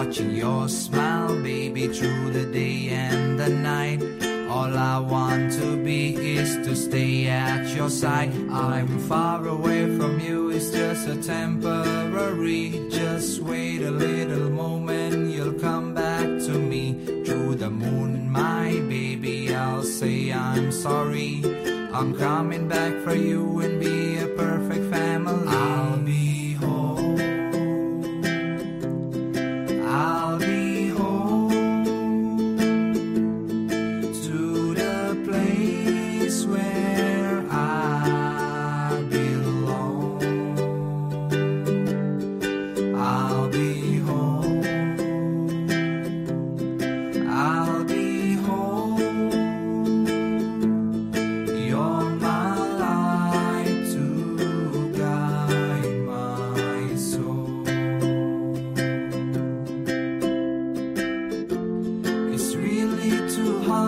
Watching your smile, baby, through the day and the night. All I want to be is to stay at your side. I'm far away from you, it's just a temporary. Just wait a little moment, you'll come back to me. Through the moon, my baby, I'll say I'm sorry. I'm coming back for you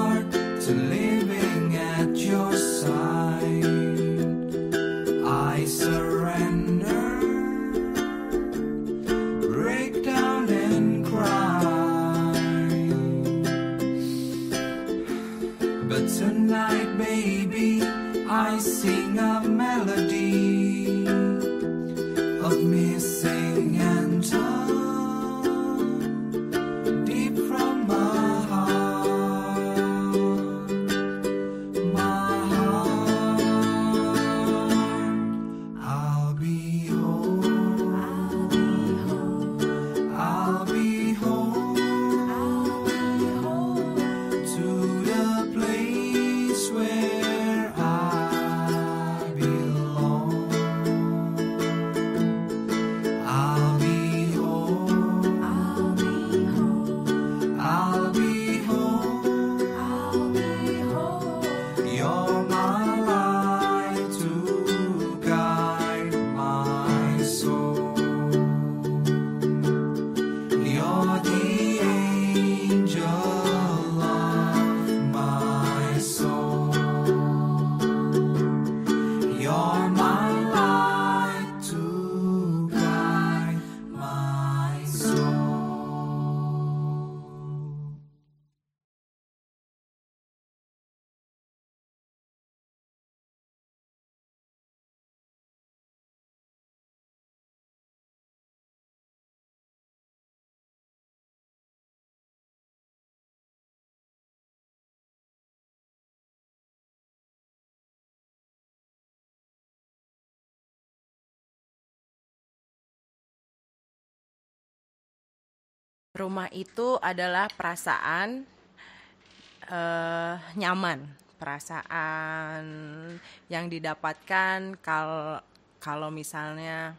hard to living at your side. I surrender, break down and cry. But tonight, baby, I sing a melody of missing Rumah itu adalah perasaan eh, nyaman, perasaan yang didapatkan kalau kalau misalnya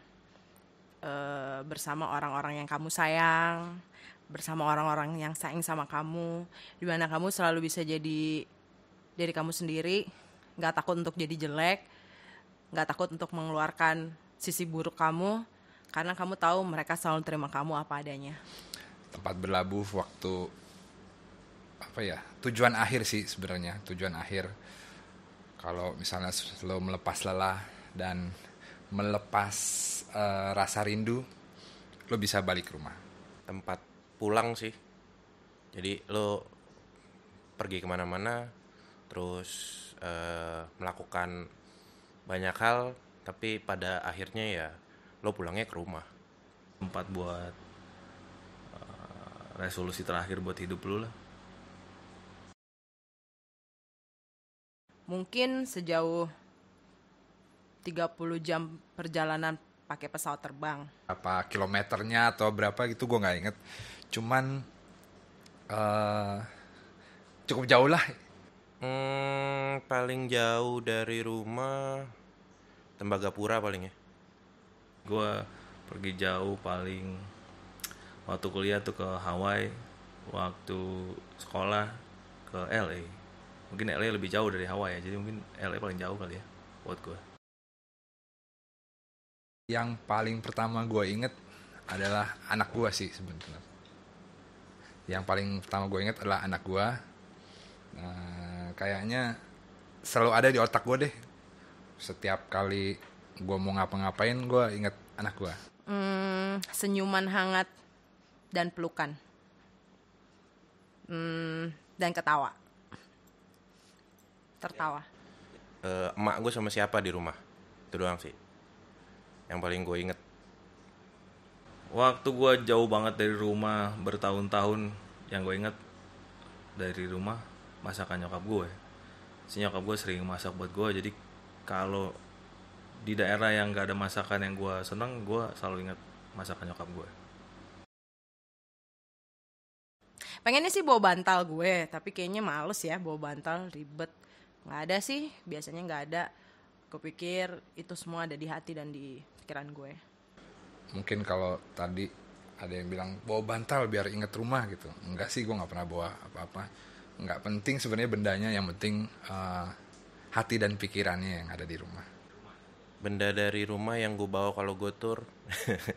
eh, bersama orang-orang yang kamu sayang, bersama orang-orang yang sayang sama kamu, di mana kamu selalu bisa jadi diri kamu sendiri, nggak takut untuk jadi jelek, nggak takut untuk mengeluarkan sisi buruk kamu, karena kamu tahu mereka selalu terima kamu apa adanya. Tempat berlabuh waktu apa ya tujuan akhir sih sebenarnya tujuan akhir. Kalau misalnya lo melepas lelah dan melepas eh, rasa rindu lo bisa balik ke rumah. Tempat pulang sih. Jadi lo pergi ke mana-mana terus eh, melakukan banyak hal tapi pada akhirnya ya lo pulangnya ke rumah. Tempat buat uh, resolusi terakhir buat hidup lu lah. Mungkin sejauh 30 jam perjalanan pakai pesawat terbang. apa kilometernya atau berapa gitu gue nggak inget. Cuman eh cukup jauh lah. Hmm, paling jauh dari rumah Tembagapura paling ya. Gue pergi jauh paling waktu kuliah tuh ke Hawaii waktu sekolah ke LA mungkin LA lebih jauh dari Hawaii ya jadi mungkin LA paling jauh kali ya buat gue Yang paling pertama gue inget adalah anak gue sih sebenarnya. Yang paling pertama gue inget adalah anak gue. Nah, kayaknya selalu ada di otak gue deh. Setiap kali gue mau ngapa-ngapain, gue inget anak gue. Hmm, senyuman hangat dan pelukan. Hmm, dan ketawa. Tertawa. Eh, emak gue sama siapa di rumah itu doang sih yang paling gue inget waktu gue jauh banget dari rumah bertahun-tahun yang gue inget dari rumah masakan nyokap gue si nyokap gue sering masak buat gue jadi kalau di daerah yang gak ada masakan yang gue seneng gue selalu inget masakan nyokap gue Pengennya sih bawa bantal gue, tapi kayaknya males ya bawa bantal, ribet. Nggak ada sih, biasanya nggak ada. Kupikir itu semua ada di hati dan di pikiran gue. Mungkin kalau tadi ada yang bilang bawa bantal biar inget rumah gitu. Enggak sih, gue nggak pernah bawa apa-apa. Nggak penting sebenarnya bendanya, yang penting eh, hati dan pikirannya yang ada di rumah. benda dari rumah yang gue bawa kalau gue tur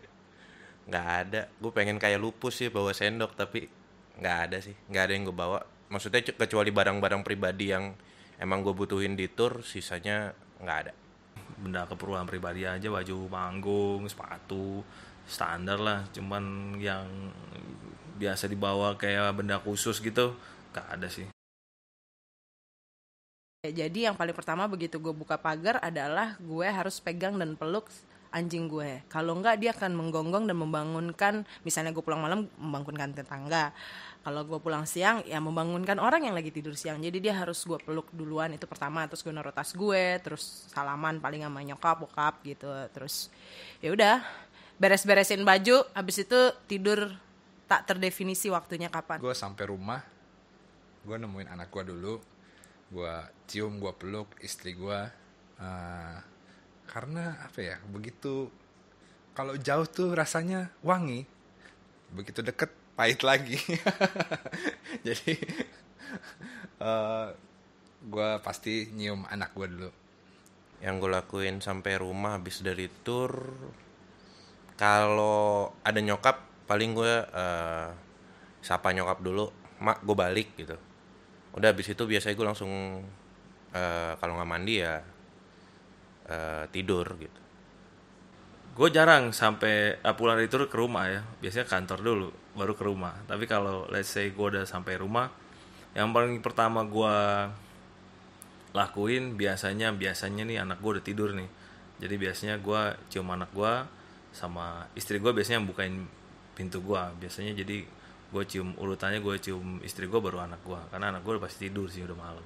nggak ada gue pengen kayak lupus sih bawa sendok tapi nggak ada sih nggak ada yang gue bawa. Maksudnya cu- kecuali barang-barang pribadi yang emang gue butuhin di tur sisanya nggak ada. Benda keperluan pribadi aja baju manggung sepatu standar lah. Cuman yang biasa dibawa kayak benda khusus gitu gak ada sih. Jadi yang paling pertama begitu gue buka pagar adalah gue harus pegang dan peluk anjing gue. Kalau enggak dia akan menggonggong dan membangunkan, misalnya gue pulang malam membangunkan tetangga. Kalau gue pulang siang ya membangunkan orang yang lagi tidur siang. Jadi dia harus gue peluk duluan itu pertama, terus gue naruh tas gue, terus salaman paling sama nyokap, bokap gitu. Terus ya udah beres-beresin baju, habis itu tidur tak terdefinisi waktunya kapan. gue sampai rumah gue nemuin anak gue dulu gue cium gue peluk istri gue eh, karena apa ya begitu kalau jauh tuh rasanya wangi begitu deket pahit lagi. Jadi gue pasti nyium anak gue dulu. Yang gue lakuin sampai rumah habis dari tur kalau ada nyokap paling gue eh, sapa nyokap dulu mak gue balik gitu. Udah habis itu biasanya gue langsung eh, kalau nggak mandi ya eh, tidur gitu. Gue jarang sampai uh, pulang dari ke rumah ya. Biasanya kantor dulu baru ke rumah. Tapi kalau let's say gue udah sampai rumah yang paling pertama gue lakuin biasanya biasanya nih anak gue udah tidur nih. Jadi biasanya gue cium anak gue sama istri gue biasanya bukain pintu gue biasanya jadi gue cium urutannya gue cium istri gue baru anak gue karena anak gue pasti tidur sih udah malam